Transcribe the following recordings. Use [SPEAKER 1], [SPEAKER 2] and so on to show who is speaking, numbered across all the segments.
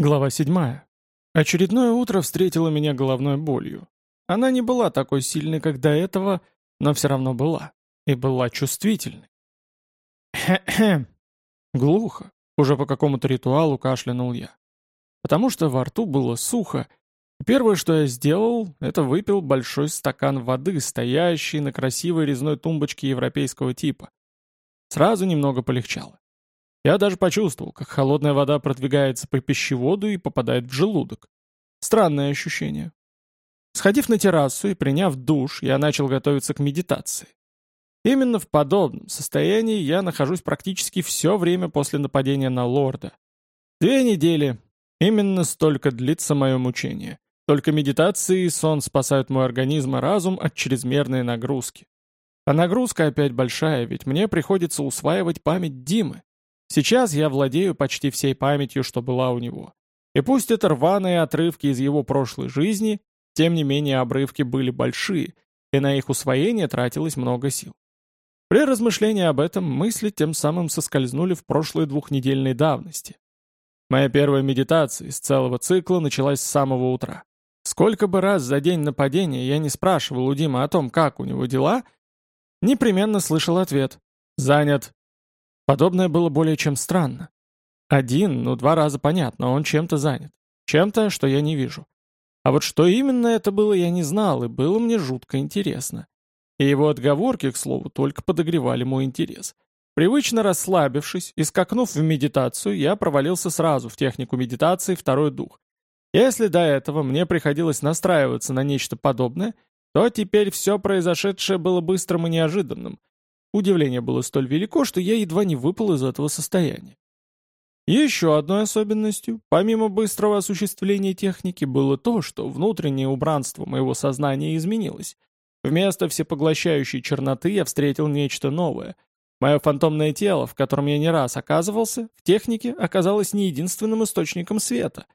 [SPEAKER 1] Глава 7. Очередное утро встретило меня головной болью. Она не была такой сильной, как до этого, но все равно была. И была чувствительной. Глухо. Уже по какому-то ритуалу кашлянул я. Потому что во рту было сухо. Первое, что я сделал, это выпил большой стакан воды, стоящий на красивой резной тумбочке европейского типа. Сразу немного полегчало. Я даже почувствовал, как холодная вода продвигается по пищеводу и попадает в желудок. Странное ощущение. Сходив на террасу и приняв душ, я начал готовиться к медитации. Именно в подобном состоянии я нахожусь практически все время после нападения на лорда. Две недели. Именно столько длится мое мучение. Только медитации и сон спасают мой организм и разум от чрезмерной нагрузки. А нагрузка опять большая, ведь мне приходится усваивать память Димы. Сейчас я владею почти всей памятью, что была у него. И пусть это рваные отрывки из его прошлой жизни, тем не менее обрывки были большие, и на их усвоение тратилось много сил. При размышлении об этом мысли тем самым соскользнули в прошлой двухнедельной давности. Моя первая медитация из целого цикла началась с самого утра. Сколько бы раз за день нападения я не спрашивал у Димы о том, как у него дела, непременно слышал ответ «Занят, Подобное было более чем странно. Один, ну два раза понятно, он чем-то занят. Чем-то, что я не вижу. А вот что именно это было, я не знал, и было мне жутко интересно. И его отговорки, к слову, только подогревали мой интерес. Привычно расслабившись и скакнув в медитацию, я провалился сразу в технику медитации «Второй дух». Если до этого мне приходилось настраиваться на нечто подобное, то теперь все произошедшее было быстрым и неожиданным, Удивление было столь велико, что я едва не выпал из этого состояния. Еще одной особенностью, помимо быстрого осуществления техники, было то, что внутреннее убранство моего сознания изменилось. Вместо всепоглощающей черноты я встретил нечто новое. Мое фантомное тело, в котором я не раз оказывался, в технике оказалось не единственным источником света.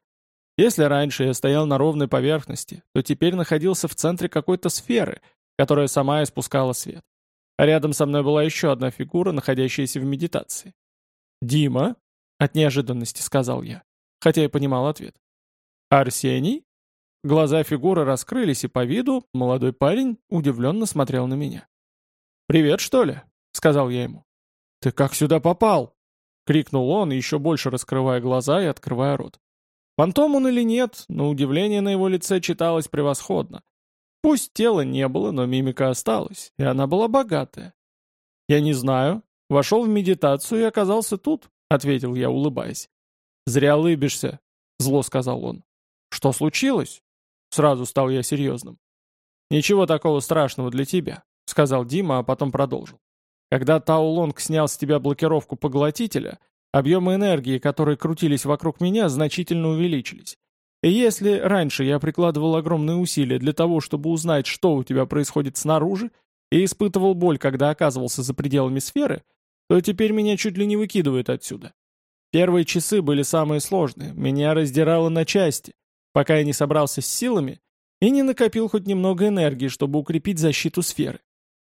[SPEAKER 1] Если раньше я стоял на ровной поверхности, то теперь находился в центре какой-то сферы, которая сама испускала свет. А рядом со мной была еще одна фигура, находящаяся в медитации. «Дима?» — от неожиданности сказал я, хотя я понимал ответ. «Арсений?» Глаза фигуры раскрылись, и по виду молодой парень удивленно смотрел на меня. «Привет, что ли?» — сказал я ему. «Ты как сюда попал?» — крикнул он, еще больше раскрывая глаза и открывая рот. Фантом он или нет, но удивление на его лице читалось превосходно. Пусть тела не было, но мимика осталась, и она была богатая. «Я не знаю. Вошел в медитацию и оказался тут», — ответил я, улыбаясь. «Зря улыбишься», — зло сказал он. «Что случилось?» Сразу стал я серьезным. «Ничего такого страшного для тебя», — сказал Дима, а потом продолжил. «Когда Таулонг снял с тебя блокировку поглотителя, объемы энергии, которые крутились вокруг меня, значительно увеличились. Если раньше я прикладывал огромные усилия для того, чтобы узнать, что у тебя происходит снаружи, и испытывал боль, когда оказывался за пределами сферы, то теперь меня чуть ли не выкидывают отсюда. Первые часы были самые сложные, меня раздирало на части, пока я не собрался с силами и не накопил хоть немного энергии, чтобы укрепить защиту сферы.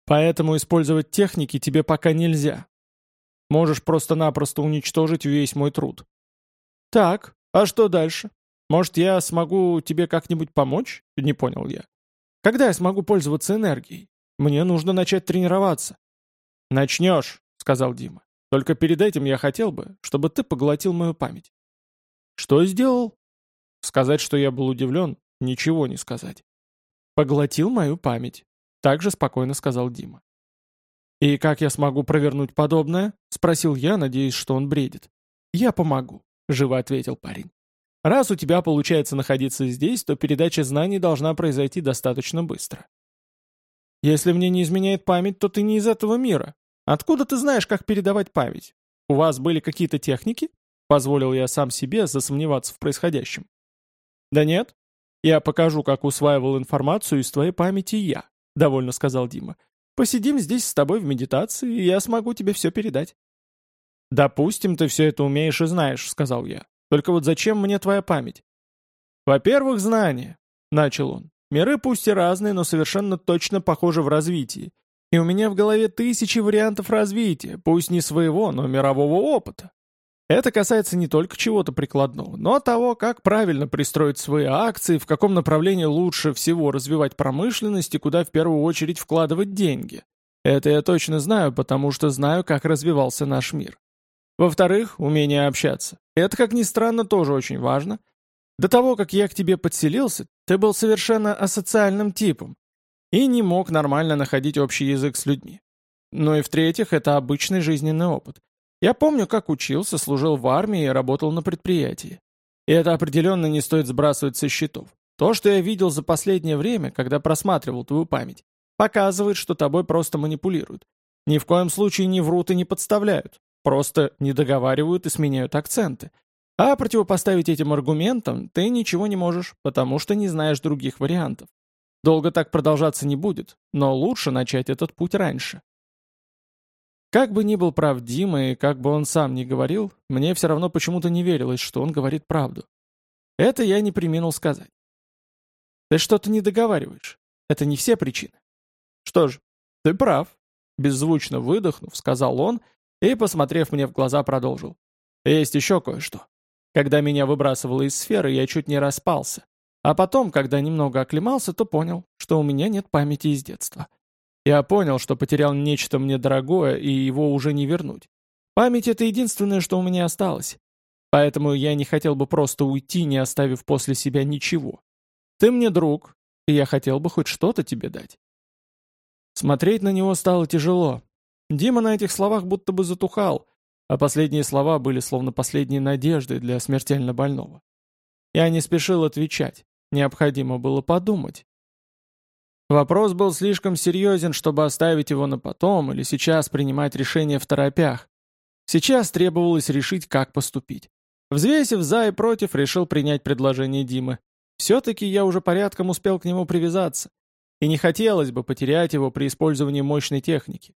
[SPEAKER 1] Поэтому использовать техники тебе пока нельзя. Можешь просто-напросто уничтожить весь мой труд. Так, а что дальше? Может, я смогу тебе как-нибудь помочь? Не понял я. Когда я смогу пользоваться энергией? Мне нужно начать тренироваться. Начнешь, сказал Дима. Только перед этим я хотел бы, чтобы ты поглотил мою память. Что сделал? Сказать, что я был удивлен, ничего не сказать. Поглотил мою память. Также спокойно сказал Дима. «И как я смогу провернуть подобное?» — спросил я, надеясь, что он бредит. «Я помогу», — живо ответил парень. Раз у тебя получается находиться здесь, то передача знаний должна произойти достаточно быстро. Если мне не изменяет память, то ты не из этого мира. Откуда ты знаешь, как передавать память? У вас были какие-то техники? Позволил я сам себе засомневаться в происходящем. Да нет. Я покажу, как усваивал информацию из твоей памяти я, довольно сказал Дима. Посидим здесь с тобой в медитации, и я смогу тебе все передать. «Допустим, ты все это умеешь и знаешь», — сказал я. Только вот зачем мне твоя память? Во-первых, знания, — начал он. Миры пусть и разные, но совершенно точно похожи в развитии. И у меня в голове тысячи вариантов развития, пусть не своего, но мирового опыта. Это касается не только чего-то прикладного, но того, как правильно пристроить свои акции, в каком направлении лучше всего развивать промышленность и куда в первую очередь вкладывать деньги. Это я точно знаю, потому что знаю, как развивался наш мир. Во-вторых, умение общаться. Это, как ни странно, тоже очень важно. До того, как я к тебе подселился, ты был совершенно асоциальным типом и не мог нормально находить общий язык с людьми. Ну и в-третьих, это обычный жизненный опыт. Я помню, как учился, служил в армии и работал на предприятии. И это определенно не стоит сбрасывать со счетов. То, что я видел за последнее время, когда просматривал твою память, показывает, что тобой просто манипулируют. Ни в коем случае не врут и не подставляют. Просто не договаривают и сменяют акценты. А противопоставить этим аргументам ты ничего не можешь, потому что не знаешь других вариантов. Долго так продолжаться не будет, но лучше начать этот путь раньше. Как бы ни был прав Дима и как бы он сам ни говорил, мне все равно почему-то не верилось, что он говорит правду. Это я не приминул сказать. Ты что-то не договариваешь. Это не все причины. Что ж, ты прав. Беззвучно выдохнув, сказал он и, посмотрев мне в глаза, продолжил. Есть еще кое-что. Когда меня выбрасывало из сферы, я чуть не распался. А потом, когда немного оклемался, то понял, что у меня нет памяти из детства. Я понял, что потерял нечто мне дорогое, и его уже не вернуть. Память — это единственное, что у меня осталось. Поэтому я не хотел бы просто уйти, не оставив после себя ничего. Ты мне друг, и я хотел бы хоть что-то тебе дать. Смотреть на него стало тяжело. Дима на этих словах будто бы затухал, а последние слова были словно последней надеждой для смертельно больного. Я не спешил отвечать, необходимо было подумать, Вопрос был слишком серьезен, чтобы оставить его на потом или сейчас принимать решение в торопях. Сейчас требовалось решить, как поступить. Взвесив за и против, решил принять предложение Димы. Все-таки я уже порядком успел к нему привязаться, и не хотелось бы потерять его при использовании мощной техники.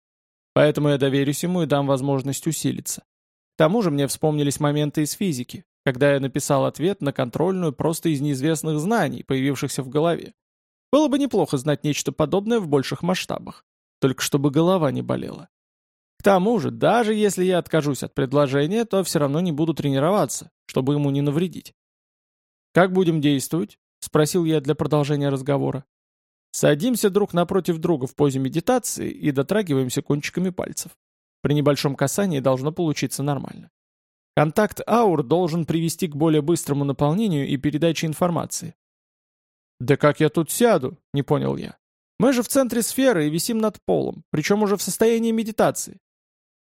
[SPEAKER 1] Поэтому я доверюсь ему и дам возможность усилиться. К тому же мне вспомнились моменты из физики, когда я написал ответ на контрольную просто из неизвестных знаний, появившихся в голове. Было бы неплохо знать нечто подобное в больших масштабах, только чтобы голова не болела. К тому же, даже если я откажусь от предложения, то все равно не буду тренироваться, чтобы ему не навредить. «Как будем действовать?» — спросил я для продолжения разговора. Садимся друг напротив друга в позе медитации и дотрагиваемся кончиками пальцев. При небольшом касании должно получиться нормально. Контакт аур должен привести к более быстрому наполнению и передаче информации. «Да как я тут сяду?» — не понял я. «Мы же в центре сферы и висим над полом, причем уже в состоянии медитации».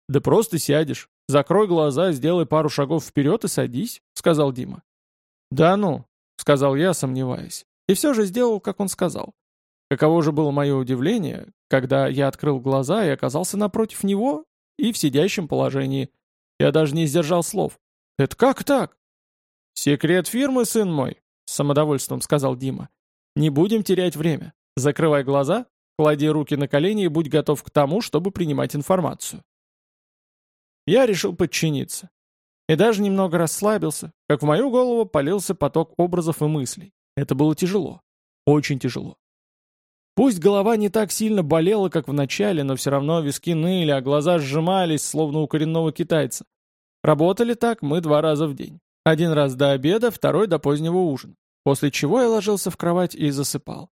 [SPEAKER 1] «Да просто сядешь. Закрой глаза, сделай пару шагов вперед и садись», — сказал Дима. «Да ну», — сказал я, сомневаясь. И все же сделал, как он сказал. Каково же было мое удивление, когда я открыл глаза и оказался напротив него и в сидящем положении. Я даже не сдержал слов. «Это как так?» «Секрет фирмы, сын мой», — с самодовольством сказал Дима. Не будем терять время. Закрывай глаза, клади руки на колени и будь готов к тому, чтобы принимать информацию. Я решил подчиниться. И даже немного расслабился, как в мою голову полился поток образов и мыслей. Это было тяжело. Очень тяжело. Пусть голова не так сильно болела, как в начале, но все равно виски ныли, а глаза сжимались, словно у коренного китайца. Работали так мы два раза в день. Один раз до обеда, второй до позднего ужина после чего я ложился в кровать и засыпал.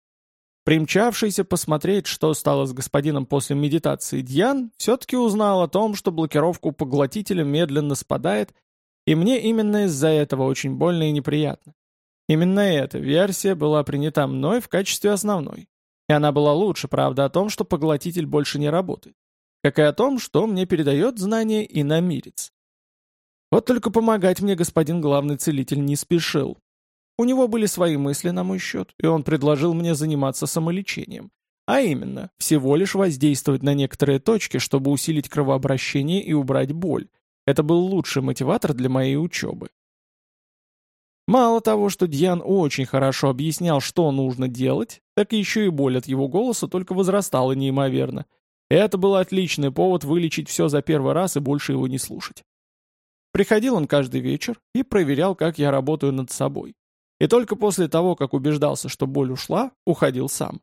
[SPEAKER 1] Примчавшийся посмотреть, что стало с господином после медитации Дьян, все-таки узнал о том, что блокировка у поглотителя медленно спадает, и мне именно из-за этого очень больно и неприятно. Именно эта версия была принята мной в качестве основной. И она была лучше, правда, о том, что поглотитель больше не работает. Как и о том, что мне передает знание иномирец. Вот только помогать мне господин главный целитель не спешил. У него были свои мысли на мой счет, и он предложил мне заниматься самолечением. А именно, всего лишь воздействовать на некоторые точки, чтобы усилить кровообращение и убрать боль. Это был лучший мотиватор для моей учебы. Мало того, что Дьян очень хорошо объяснял, что нужно делать, так еще и боль от его голоса только возрастала неимоверно. Это был отличный повод вылечить все за первый раз и больше его не слушать. Приходил он каждый вечер и проверял, как я работаю над собой и только после того, как убеждался, что боль ушла, уходил сам.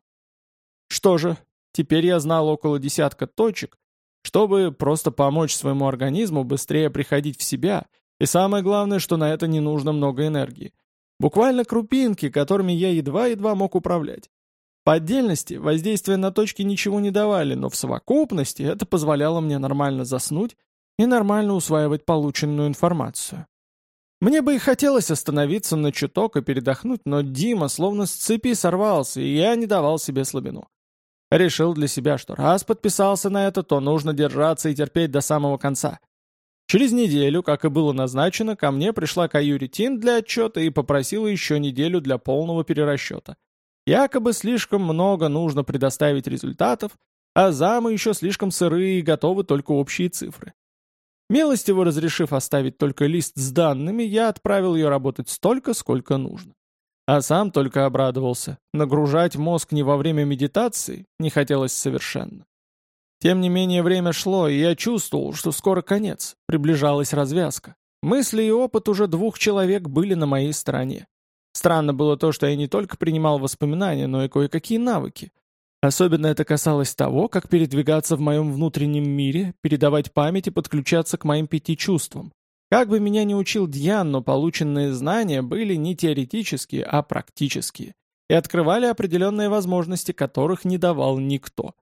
[SPEAKER 1] Что же, теперь я знал около десятка точек, чтобы просто помочь своему организму быстрее приходить в себя И самое главное, что на это не нужно много энергии. Буквально крупинки, которыми я едва-едва мог управлять. По отдельности воздействия на точки ничего не давали, но в совокупности это позволяло мне нормально заснуть и нормально усваивать полученную информацию. Мне бы и хотелось остановиться на чуток и передохнуть, но Дима словно с цепи сорвался, и я не давал себе слабину. Решил для себя, что раз подписался на это, то нужно держаться и терпеть до самого конца. Через неделю, как и было назначено, ко мне пришла Каюри Тин для отчета и попросила еще неделю для полного перерасчета. Якобы слишком много нужно предоставить результатов, а замы еще слишком сырые и готовы только общие цифры. Милостиво разрешив оставить только лист с данными, я отправил ее работать столько, сколько нужно. А сам только обрадовался. Нагружать мозг не во время медитации не хотелось совершенно. Тем не менее время шло, и я чувствовал, что скоро конец, приближалась развязка. Мысли и опыт уже двух человек были на моей стороне. Странно было то, что я не только принимал воспоминания, но и кое-какие навыки. Особенно это касалось того, как передвигаться в моем внутреннем мире, передавать память и подключаться к моим пяти чувствам. Как бы меня ни учил Дьян, но полученные знания были не теоретические, а практические, и открывали определенные возможности, которых не давал никто.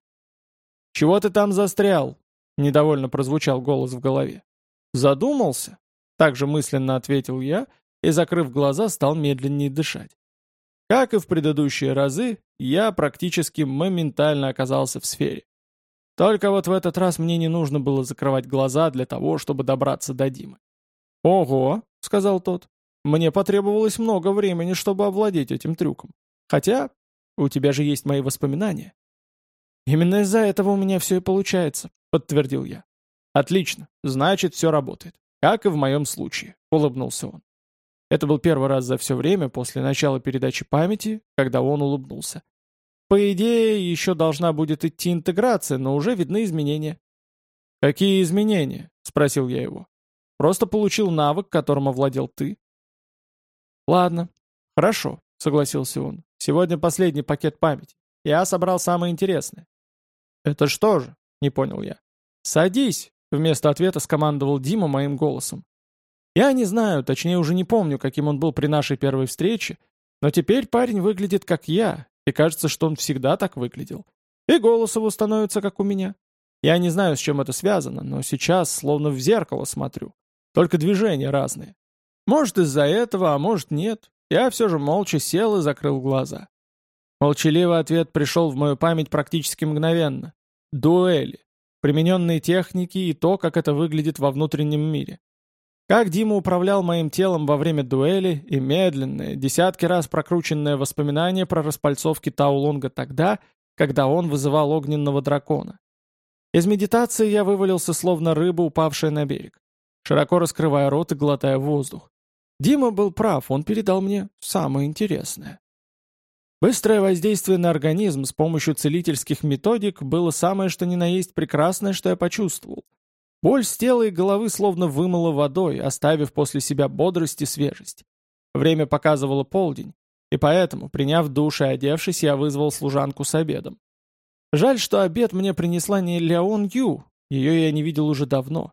[SPEAKER 1] «Чего ты там застрял?» — недовольно прозвучал голос в голове. «Задумался?» — также мысленно ответил я и, закрыв глаза, стал медленнее дышать. Как и в предыдущие разы, я практически моментально оказался в сфере. Только вот в этот раз мне не нужно было закрывать глаза для того, чтобы добраться до Димы. «Ого», — сказал тот, — «мне потребовалось много времени, чтобы овладеть этим трюком. Хотя у тебя же есть мои воспоминания». «Именно из-за этого у меня все и получается», — подтвердил я. «Отлично, значит, все работает. Как и в моем случае», — улыбнулся он. Это был первый раз за все время после начала передачи памяти, когда он улыбнулся. По идее, еще должна будет идти интеграция, но уже видны изменения. «Какие изменения?» — спросил я его. «Просто получил навык, которым овладел ты». «Ладно, хорошо», — согласился он. «Сегодня последний пакет памяти. Я собрал самое интересное». «Это что же?» — не понял я. «Садись», — вместо ответа скомандовал Дима моим голосом. Я не знаю, точнее уже не помню, каким он был при нашей первой встрече, но теперь парень выглядит как я, и кажется, что он всегда так выглядел. И голос его становится как у меня. Я не знаю, с чем это связано, но сейчас словно в зеркало смотрю. Только движения разные. Может, из-за этого, а может, нет. Я все же молча сел и закрыл глаза. Молчаливый ответ пришел в мою память практически мгновенно. Дуэли. Примененные техники и то, как это выглядит во внутреннем мире. Как Дима управлял моим телом во время дуэли и медленное, десятки раз прокрученное воспоминание про распальцовки Таулонга тогда, когда он вызывал огненного дракона. Из медитации я вывалился словно рыба, упавшая на берег, широко раскрывая рот и глотая воздух. Дима был прав, он передал мне самое интересное. Быстрое воздействие на организм с помощью целительских методик было самое что ни на есть прекрасное, что я почувствовал. Боль с тела и головы словно вымыла водой, оставив после себя бодрость и свежесть. Время показывало полдень, и поэтому, приняв душ и одевшись, я вызвал служанку с обедом. Жаль, что обед мне принесла не Леон Ю, ее я не видел уже давно.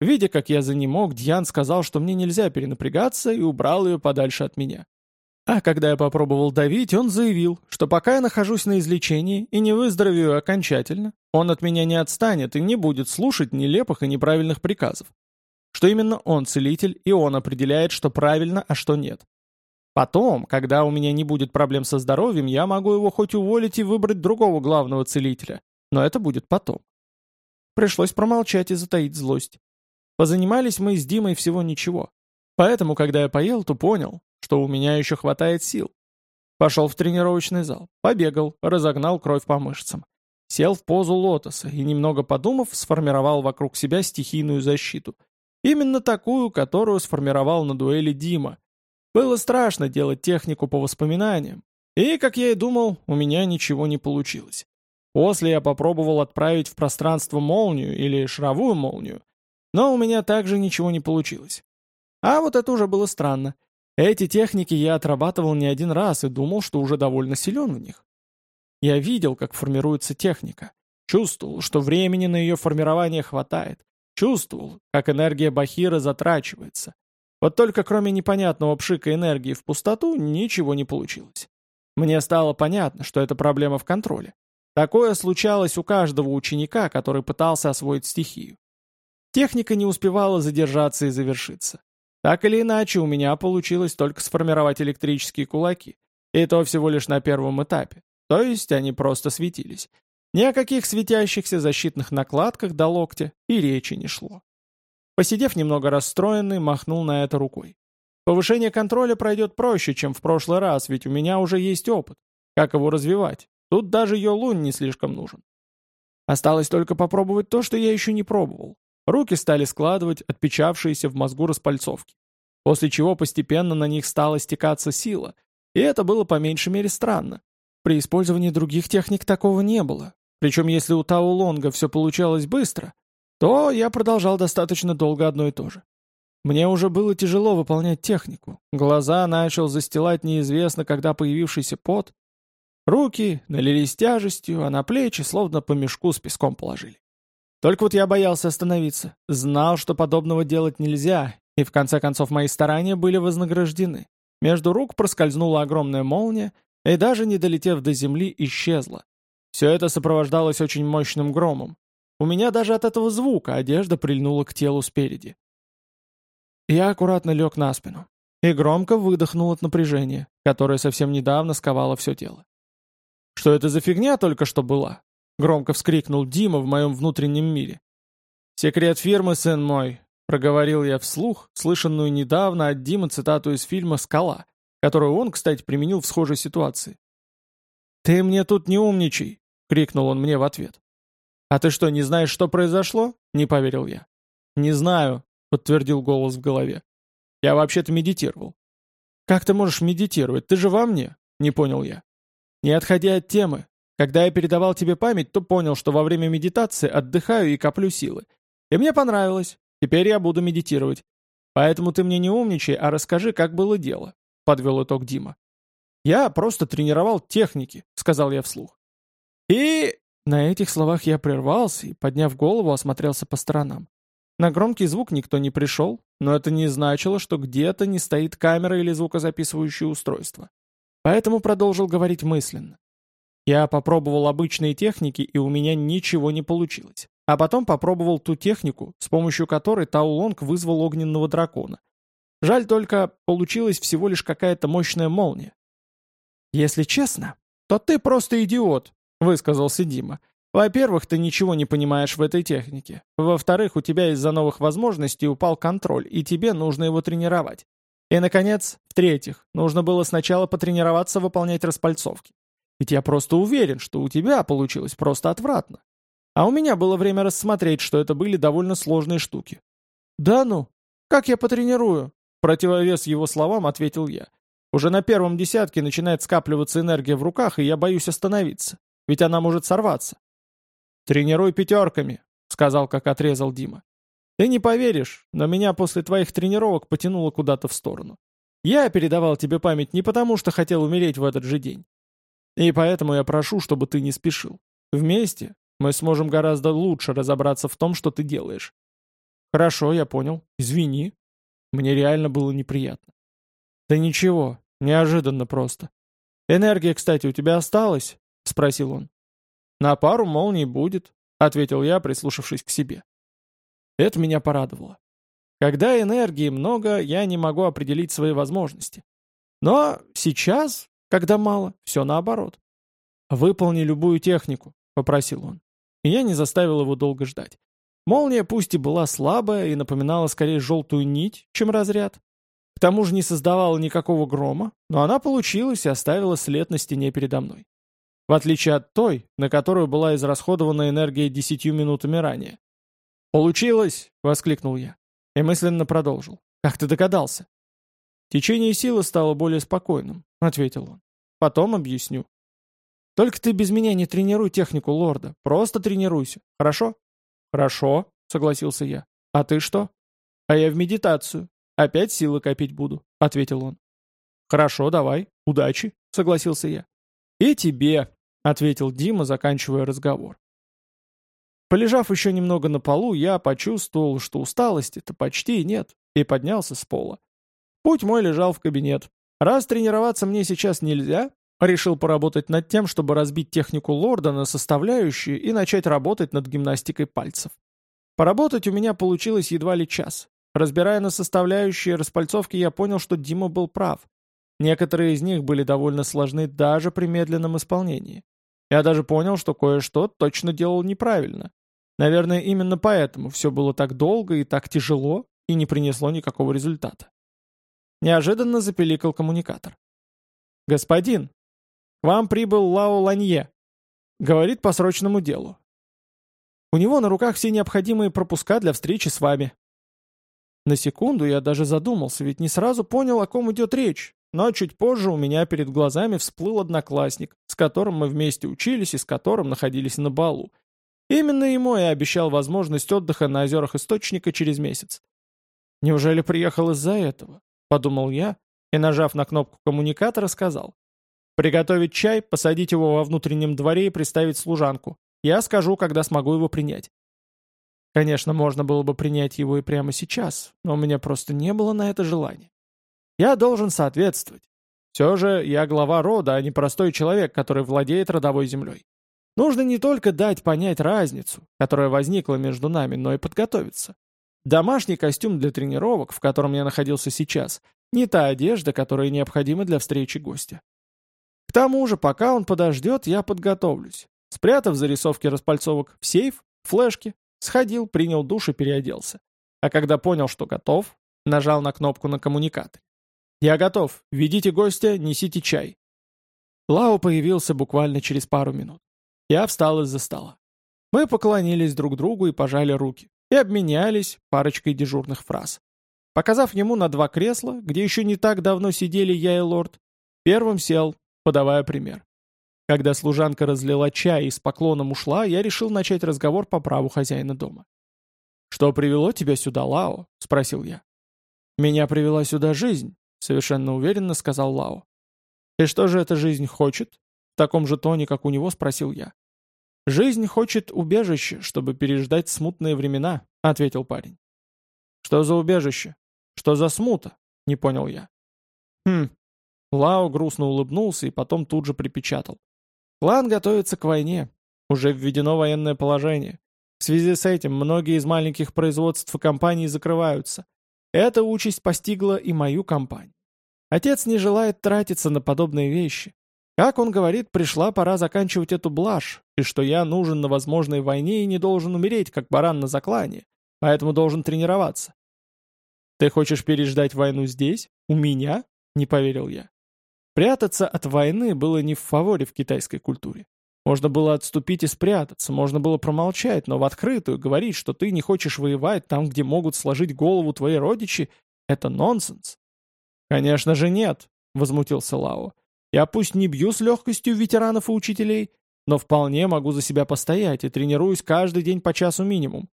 [SPEAKER 1] Видя, как я занемог, Дьян сказал, что мне нельзя перенапрягаться, и убрал ее подальше от меня. А когда я попробовал давить, он заявил, что пока я нахожусь на излечении и не выздоровею окончательно, он от меня не отстанет и не будет слушать нелепых и неправильных приказов. Что именно он целитель, и он определяет, что правильно, а что нет. Потом, когда у меня не будет проблем со здоровьем, я могу его хоть уволить и выбрать другого главного целителя, но это будет потом. Пришлось промолчать и затаить злость. Позанимались мы с Димой всего ничего. Поэтому, когда я поел, то понял, что у меня еще хватает сил. Пошел в тренировочный зал, побегал, разогнал кровь по мышцам. Сел в позу лотоса и, немного подумав, сформировал вокруг себя стихийную защиту. Именно такую, которую сформировал на дуэли Дима. Было страшно делать технику по воспоминаниям. И, как я и думал, у меня ничего не получилось. После я попробовал отправить в пространство молнию или шаровую молнию, но у меня также ничего не получилось. А вот это уже было странно. Эти техники я отрабатывал не один раз и думал, что уже довольно силен в них. Я видел, как формируется техника. Чувствовал, что времени на ее формирование хватает. чувствовал, как энергия Бахира затрачивается. Вот только кроме непонятного пшика энергии в пустоту ничего не получилось. Мне стало понятно, что это проблема в контроле. Такое случалось у каждого ученика, который пытался освоить стихию. Техника не успевала задержаться и завершиться. Так или иначе, у меня получилось только сформировать электрические кулаки. И то всего лишь на первом этапе. То есть они просто светились. Ни о каких светящихся защитных накладках до локтя и речи не шло. Посидев немного расстроенный, махнул на это рукой. Повышение контроля пройдет проще, чем в прошлый раз, ведь у меня уже есть опыт. Как его развивать? Тут даже Йолун не слишком нужен. Осталось только попробовать то, что я еще не пробовал. Руки стали складывать отпечавшиеся в мозгу распальцовки. После чего постепенно на них стала стекаться сила, и это было по меньшей мере странно. При использовании других техник такого не было. Причем если у Тау Лонга все получалось быстро, то я продолжал достаточно долго одно и то же. Мне уже было тяжело выполнять технику. Глаза начал застилать неизвестно когда появившийся пот. Руки налились тяжестью, а на плечи словно по мешку с песком положили. Только вот я боялся остановиться. Знал, что подобного делать нельзя, и в конце концов мои старания были вознаграждены. Между рук проскользнула огромная молния, и даже не долетев до земли, исчезла. Все это сопровождалось очень мощным громом. У меня даже от этого звука одежда прильнула к телу спереди. Я аккуратно лег на спину и громко выдохнул от напряжения, которое совсем недавно сковало все тело. Что это за фигня только что была? Громко вскрикнул Дима в моем внутреннем мире. «Секрет фирмы, сын мой», — проговорил я вслух, слышанную недавно от Димы цитату из фильма «Скала», которую он, кстати, применил в схожей ситуации. «Ты мне тут не умничай», — крикнул он мне в ответ. «А ты что, не знаешь, что произошло?» — не поверил я. «Не знаю», — подтвердил голос в голове. «Я вообще-то медитировал». «Как ты можешь медитировать? Ты же во мне?» — не понял я. «Не отходя от темы, когда я передавал тебе память, то понял, что во время медитации отдыхаю и коплю силы. И мне понравилось. Теперь я буду медитировать. Поэтому ты мне не умничай, а расскажи, как было дело», — подвел итог Дима. «Я просто тренировал техники», — сказал я вслух. «И...» На этих словах я прервался и, подняв голову, осмотрелся по сторонам. На громкий звук никто не пришел, но это не значило, что где-то не стоит камера или звукозаписывающее устройство. Поэтому продолжил говорить мысленно. Я попробовал обычные техники, и у меня ничего не получилось. А потом попробовал ту технику, с помощью которой Таулонг вызвал огненного дракона. Жаль только, получилась всего лишь какая-то мощная молния. «Если честно, то ты просто идиот», — высказался Дима. «Во-первых, ты ничего не понимаешь в этой технике. Во-вторых, у тебя из-за новых возможностей упал контроль, и тебе нужно его тренировать. И, наконец, в-третьих, нужно было сначала потренироваться выполнять распальцовки. Ведь я просто уверен, что у тебя получилось просто отвратно. А у меня было время рассмотреть, что это были довольно сложные штуки. «Да ну? Как я потренирую?» Противовес его словам ответил я. «Уже на первом десятке начинает скапливаться энергия в руках, и я боюсь остановиться. Ведь она может сорваться». «Тренируй пятерками», — сказал, как отрезал Дима. «Ты не поверишь, но меня после твоих тренировок потянуло куда-то в сторону. Я передавал тебе память не потому, что хотел умереть в этот же день. И поэтому я прошу, чтобы ты не спешил. Вместе мы сможем гораздо лучше разобраться в том, что ты делаешь. Хорошо, я понял. Извини. Мне реально было неприятно. Да ничего, неожиданно просто. Энергия, кстати, у тебя осталась? Спросил он. На пару молний будет, ответил я, прислушавшись к себе. Это меня порадовало. Когда энергии много, я не могу определить свои возможности. Но сейчас когда мало, все наоборот. «Выполни любую технику», — попросил он. И я не заставил его долго ждать. Молния пусть и была слабая и напоминала скорее желтую нить, чем разряд. К тому же не создавала никакого грома, но она получилась и оставила след на стене передо мной. В отличие от той, на которую была израсходована энергия десятью минутами ранее. «Получилось!» — воскликнул я. И мысленно продолжил. «Как ты догадался?» «Течение силы стало более спокойным», — ответил он. «Потом объясню». «Только ты без меня не тренируй технику лорда. Просто тренируйся. Хорошо?» «Хорошо», — согласился я. «А ты что?» «А я в медитацию. Опять силы копить буду», — ответил он. «Хорошо, давай. Удачи», — согласился я. «И тебе», — ответил Дима, заканчивая разговор. Полежав еще немного на полу, я почувствовал, что усталости-то почти нет, и поднялся с пола. Путь мой лежал в кабинет. Раз тренироваться мне сейчас нельзя, решил поработать над тем, чтобы разбить технику лорда на составляющие и начать работать над гимнастикой пальцев. Поработать у меня получилось едва ли час. Разбирая на составляющие распальцовки, я понял, что Дима был прав. Некоторые из них были довольно сложны даже при медленном исполнении. Я даже понял, что кое-что точно делал неправильно. Наверное, именно поэтому все было так долго и так тяжело и не принесло никакого результата. Неожиданно запеликал коммуникатор. «Господин, к вам прибыл Лао Ланье», — говорит по срочному делу. «У него на руках все необходимые пропуска для встречи с вами». На секунду я даже задумался, ведь не сразу понял, о ком идет речь, но чуть позже у меня перед глазами всплыл одноклассник, с которым мы вместе учились и с которым находились на балу. Именно ему я обещал возможность отдыха на озерах Источника через месяц. Неужели приехал из-за этого? Подумал я и, нажав на кнопку коммуникатора, сказал. Приготовить чай, посадить его во внутреннем дворе и приставить служанку. Я скажу, когда смогу его принять. Конечно, можно было бы принять его и прямо сейчас, но у меня просто не было на это желания. Я должен соответствовать. Все же я глава рода, а не простой человек, который владеет родовой землей. Нужно не только дать понять разницу, которая возникла между нами, но и подготовиться. Домашний костюм для тренировок, в котором я находился сейчас, не та одежда, которая необходима для встречи гостя. Тому же, пока он подождет, я подготовлюсь. Спрятав зарисовки распальцовок в сейф, флешки, сходил, принял душ и переоделся. А когда понял, что готов, нажал на кнопку на коммуникаторе. «Я готов. Ведите гостя, несите чай». Лао появился буквально через пару минут. Я встал из-за стола. Мы поклонились друг другу и пожали руки, и обменялись парочкой дежурных фраз. Показав ему на два кресла, где еще не так давно сидели я и лорд, первым сел, подавая пример. Когда служанка разлила чай и с поклоном ушла, я решил начать разговор по праву хозяина дома. «Что привело тебя сюда, Лао?» — спросил я. «Меня привела сюда жизнь», — совершенно уверенно сказал Лао. «И что же эта жизнь хочет?» В таком же тоне, как у него, спросил я. «Жизнь хочет убежище, чтобы переждать смутные времена», — ответил парень. «Что за убежище? Что за смута?» — не понял я. «Хм». Лао грустно улыбнулся и потом тут же припечатал. «Клан готовится к войне. Уже введено военное положение. В связи с этим многие из маленьких производств и компаний закрываются. Эта участь постигла и мою компанию. Отец не желает тратиться на подобные вещи. Как он говорит, пришла пора заканчивать эту блажь, и что я нужен на возможной войне и не должен умереть, как баран на заклане, поэтому должен тренироваться. «Ты хочешь переждать войну здесь? У меня?» — не поверил я. Прятаться от войны было не в фаворе в китайской культуре. Можно было отступить и спрятаться, можно было промолчать, но в открытую говорить, что ты не хочешь воевать там, где могут сложить голову твои родичи, это нонсенс. «Конечно же нет», — возмутился Лао. «Я пусть не бью с легкостью ветеранов и учителей, но вполне могу за себя постоять и тренируюсь каждый день по часу минимум.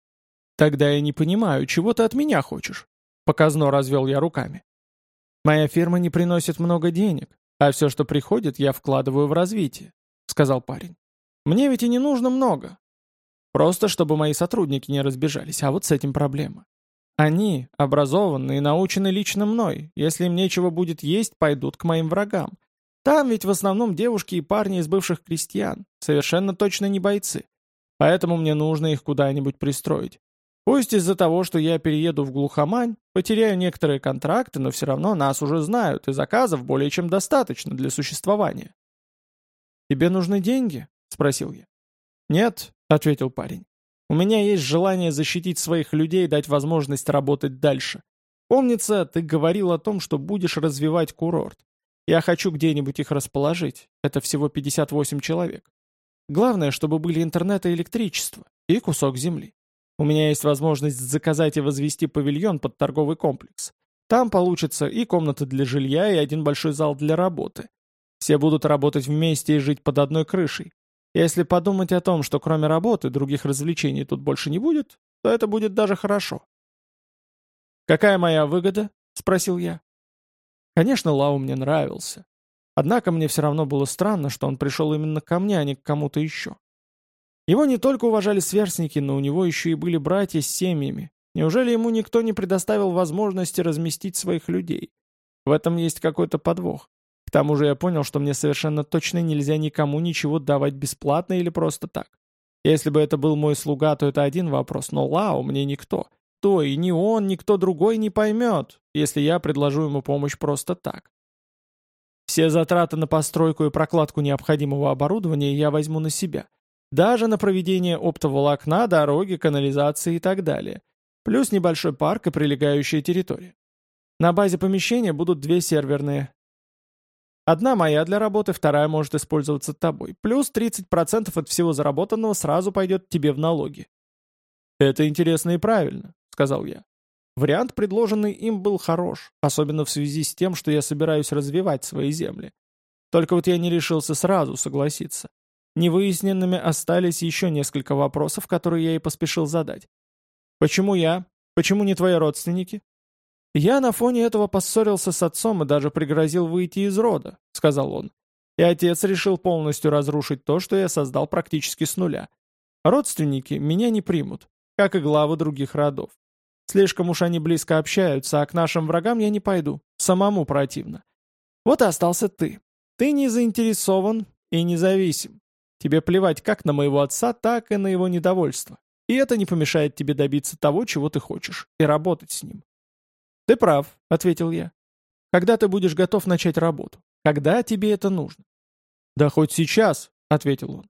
[SPEAKER 1] Тогда я не понимаю, чего ты от меня хочешь?» Показно развел я руками. «Моя фирма не приносит много денег, а все, что приходит, я вкладываю в развитие», — сказал парень. Мне ведь и не нужно много. Просто чтобы мои сотрудники не разбежались, а вот с этим проблема. Они, образованные и научены лично мной, если им нечего будет есть, пойдут к моим врагам. Там ведь в основном девушки и парни из бывших крестьян, совершенно точно не бойцы. Поэтому мне нужно их куда-нибудь пристроить. Пусть из-за того, что я перееду в глухомань, потеряю некоторые контракты, но все равно нас уже знают, и заказов более чем достаточно для существования. «Тебе нужны деньги?» — спросил я. «Нет», — ответил парень. «У меня есть желание защитить своих людей и дать возможность работать дальше. Помнится, ты говорил о том, что будешь развивать курорт. Я хочу где-нибудь их расположить. Это всего 58 человек. Главное, чтобы были интернет и электричество, и кусок земли. У меня есть возможность заказать и возвести павильон под торговый комплекс. Там получится и комната для жилья, и один большой зал для работы. Все будут работать вместе и жить под одной крышей. Если подумать о том, что кроме работы других развлечений тут больше не будет, то это будет даже хорошо. «Какая моя выгода?» — спросил я. Конечно, Лау мне нравился. Однако мне все равно было странно, что он пришел именно ко мне, а не к кому-то еще. Его не только уважали сверстники, но у него еще и были братья с семьями. Неужели ему никто не предоставил возможности разместить своих людей? В этом есть какой-то подвох. К тому же я понял, что мне совершенно точно нельзя никому ничего давать бесплатно или просто так. Если бы это был мой слуга, то это один вопрос, но Лао мне никто. То и ни он, никто другой не поймет, если я предложу ему помощь просто так. Все затраты на постройку и прокладку необходимого оборудования я возьму на себя. Даже на проведение оптоволокна, дороги, канализации и так далее. Плюс небольшой парк и прилегающая территория. На базе помещения будут две серверные. Одна моя для работы, вторая может использоваться тобой. Плюс 30% от всего заработанного сразу пойдет тебе в налоги. «Это интересно и правильно», — сказал я. Вариант, предложенный им, был хорош, особенно в связи с тем, что я собираюсь развивать свои земли. Только вот я не решился сразу согласиться. Невыясненными остались еще несколько вопросов, которые я и поспешил задать. «Почему я? Почему не твои родственники?» «Я на фоне этого поссорился с отцом и даже пригрозил выйти из рода», — сказал он. «И отец решил полностью разрушить то, что я создал практически с нуля. Родственники меня не примут, как и главы других родов. Слишком уж они близко общаются, а к нашим врагам я не пойду. Самому противно. Вот и остался ты. Ты не заинтересован и независим. Тебе плевать как на моего отца, так и на его недовольство. И это не помешает тебе добиться того, чего ты хочешь, и работать с ним. «Ты прав», — ответил я. «Когда ты будешь готов начать работу? Когда тебе это нужно?» «Да хоть сейчас», — ответил он.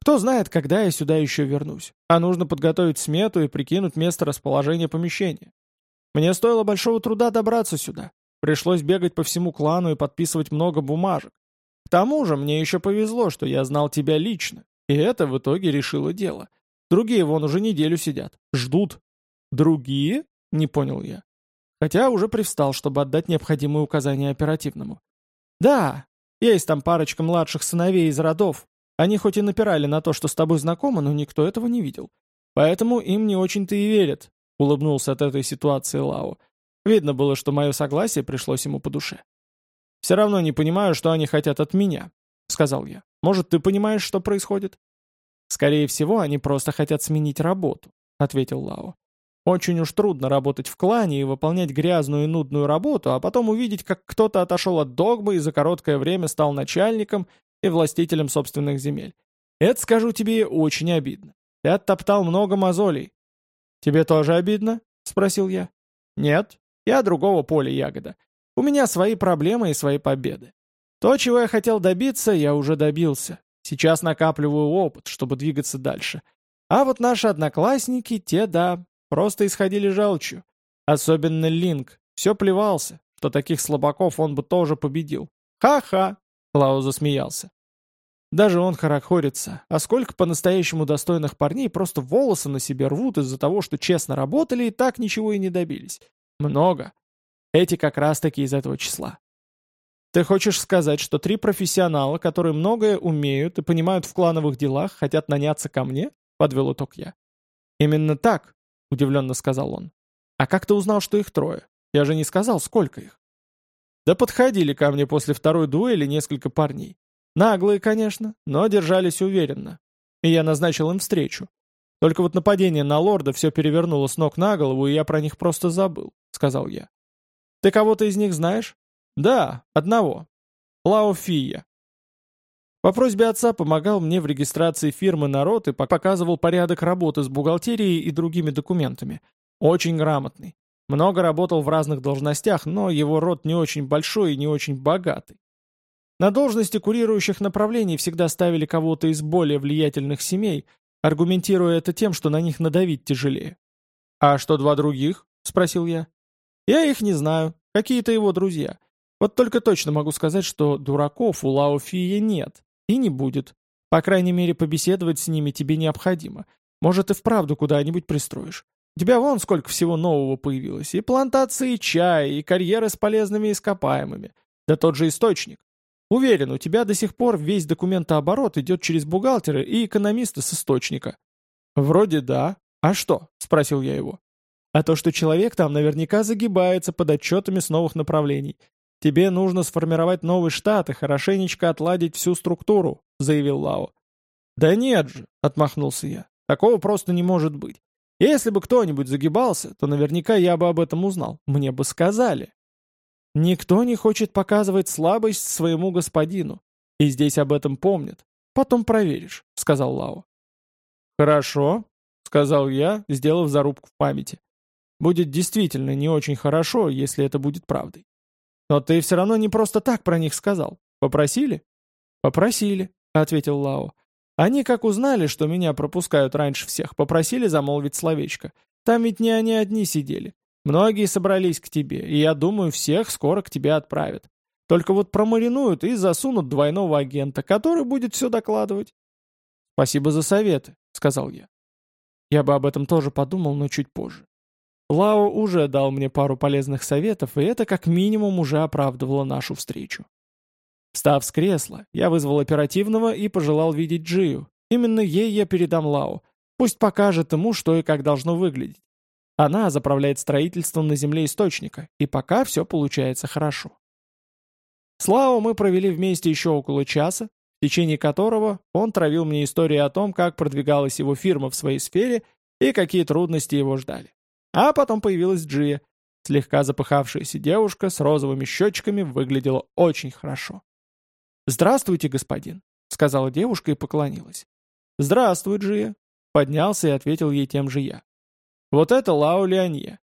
[SPEAKER 1] «Кто знает, когда я сюда еще вернусь. А нужно подготовить смету и прикинуть место расположения помещения. Мне стоило большого труда добраться сюда. Пришлось бегать по всему клану и подписывать много бумажек. К тому же мне еще повезло, что я знал тебя лично, и это в итоге решило дело. Другие вон уже неделю сидят, ждут. Другие? Не понял я. Хотя уже привстал, чтобы отдать необходимые указания оперативному. «Да, есть там парочка младших сыновей из родов. Они хоть и напирали на то, что с тобой знакомы, но никто этого не видел. Поэтому им не очень-то и верят», — улыбнулся от этой ситуации Лао. Видно было, что мое согласие пришлось ему по душе. «Все равно не понимаю, что они хотят от меня», — сказал я. «Может, ты понимаешь, что происходит?» «Скорее всего, они просто хотят сменить работу», — ответил Лао. Очень уж трудно работать в клане и выполнять грязную и нудную работу, а потом увидеть, как кто-то отошел от догмы и за короткое время стал начальником и властителем собственных земель. Это, скажу тебе, очень обидно. Ты оттоптал много мозолей. «Тебе тоже обидно?» — спросил я. «Нет, я другого поля ягода. У меня свои проблемы и свои победы. То, чего я хотел добиться, я уже добился. Сейчас накапливаю опыт, чтобы двигаться дальше. А вот наши одноклассники, те, да, Просто исходили желчью. Особенно Линк. Все плевался, что таких слабаков он бы тоже победил. «Ха-ха!» — Клаус засмеялся. Даже он хорохорится. А сколько по-настоящему достойных парней просто волосы на себе рвут из-за того, что честно работали и так ничего и не добились. Много. Эти как раз-таки из этого числа. Ты хочешь сказать, что три профессионала, которые многое умеют и понимают в клановых делах, хотят наняться ко мне? Подвел итог я. Именно так, — удивленно сказал он. «А как ты узнал, что их трое? Я же не сказал, сколько их». Да подходили ко мне после второй дуэли несколько парней. Наглые, конечно, но держались уверенно. И я назначил им встречу. Только вот нападение на лорда все перевернуло с ног на голову, и я про них просто забыл», — сказал я. «Ты кого-то из них знаешь?» «Да, одного. Лао Фия. По просьбе отца помогал мне в регистрации фирмы «Народ» и показывал порядок работы с бухгалтерией и другими документами. Очень грамотный. Много работал в разных должностях, но его род не очень большой и не очень богатый. На должности курирующих направлений всегда ставили кого-то из более влиятельных семей, аргументируя это тем, что на них надавить тяжелее. «А что два других?» — спросил я. «Я их не знаю. Какие-то его друзья. Вот только точно могу сказать, что дураков у Лао Фия нет. И не будет. По крайней мере, побеседовать с ними тебе необходимо. Может, и вправду куда-нибудь пристроишь. У тебя вон сколько всего нового появилось. И плантации чая, и карьеры с полезными ископаемыми. Да тот же источник. Уверен, у тебя до сих пор весь документооборот идет через бухгалтера и экономиста с источника. Вроде да. А что? Спросил я его. А то, что человек там наверняка загибается под отчетами с новых направлений. «Тебе нужно сформировать новый штат и хорошенечко отладить всю структуру», — заявил Лао. «Да нет же», — отмахнулся я, — «такого просто не может быть. Если бы кто-нибудь загибался, то наверняка я бы об этом узнал, мне бы сказали». «Никто не хочет показывать слабость своему господину, и здесь об этом помнят. Потом проверишь», — сказал Лао. «Хорошо», — сказал я, сделав зарубку в памяти. «Будет действительно не очень хорошо, если это будет правдой. Но ты все равно не просто так про них сказал. Попросили?» «Попросили», — ответил Лао. «Они, как узнали, что меня пропускают раньше всех, попросили замолвить словечко. Там ведь не они одни сидели. Многие собрались к тебе, и я думаю, всех скоро к тебе отправят. Только вот промаринуют и засунут двойного агента, который будет все докладывать». «Спасибо за советы», — сказал я. Я бы об этом тоже подумал, но чуть позже. Лао уже дал мне пару полезных советов, и это как минимум уже оправдывало нашу встречу. Встав с кресла, я вызвал оперативного и пожелал видеть Джию. Именно ей я передам Лао. Пусть покажет ему, что и как должно выглядеть. Она заправляет строительством на земле источника, и пока все получается хорошо. С Лао мы провели вместе еще около часа, в течение которого он травил мне истории о том, как продвигалась его фирма в своей сфере и какие трудности его ждали. А потом появилась Джия. Слегка запыхавшаяся девушка с розовыми щечками выглядела очень хорошо. «Здравствуйте, господин», — сказала девушка и поклонилась. «Здравствуй, Джия», — поднялся и ответил ей тем же я. «Вот это Лао Леонье.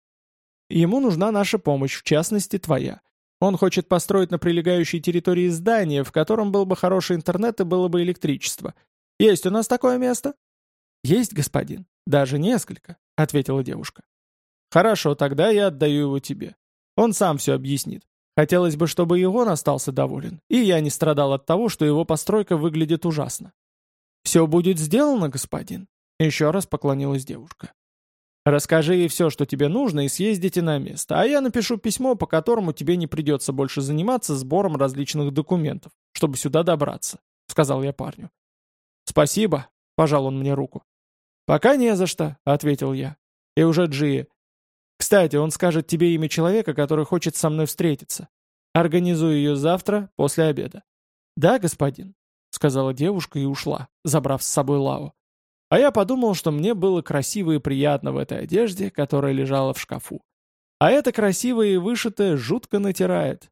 [SPEAKER 1] Ему нужна наша помощь, в частности, твоя. Он хочет построить на прилегающей территории здание, в котором был бы хороший интернет и было бы электричество. Есть у нас такое место?» «Есть, господин. Даже несколько», — ответила девушка. «Хорошо, тогда я отдаю его тебе. Он сам все объяснит. Хотелось бы, чтобы и он остался доволен, и я не страдал от того, что его постройка выглядит ужасно. «Все будет сделано, господин», — еще раз поклонилась девушка. «Расскажи ей все, что тебе нужно, и съездите на место, а я напишу письмо, по которому тебе не придется больше заниматься сбором различных документов, чтобы сюда добраться», — сказал я парню. «Спасибо», — пожал он мне руку. «Пока не за что», — ответил я. И уже Джи, кстати, он скажет тебе имя человека, который хочет со мной встретиться. Организую ее завтра, после обеда». «Да, господин», — сказала девушка и ушла, забрав с собой Лао. А я подумал, что мне было красиво и приятно в этой одежде, которая лежала в шкафу. А это красивое и вышитое жутко натирает.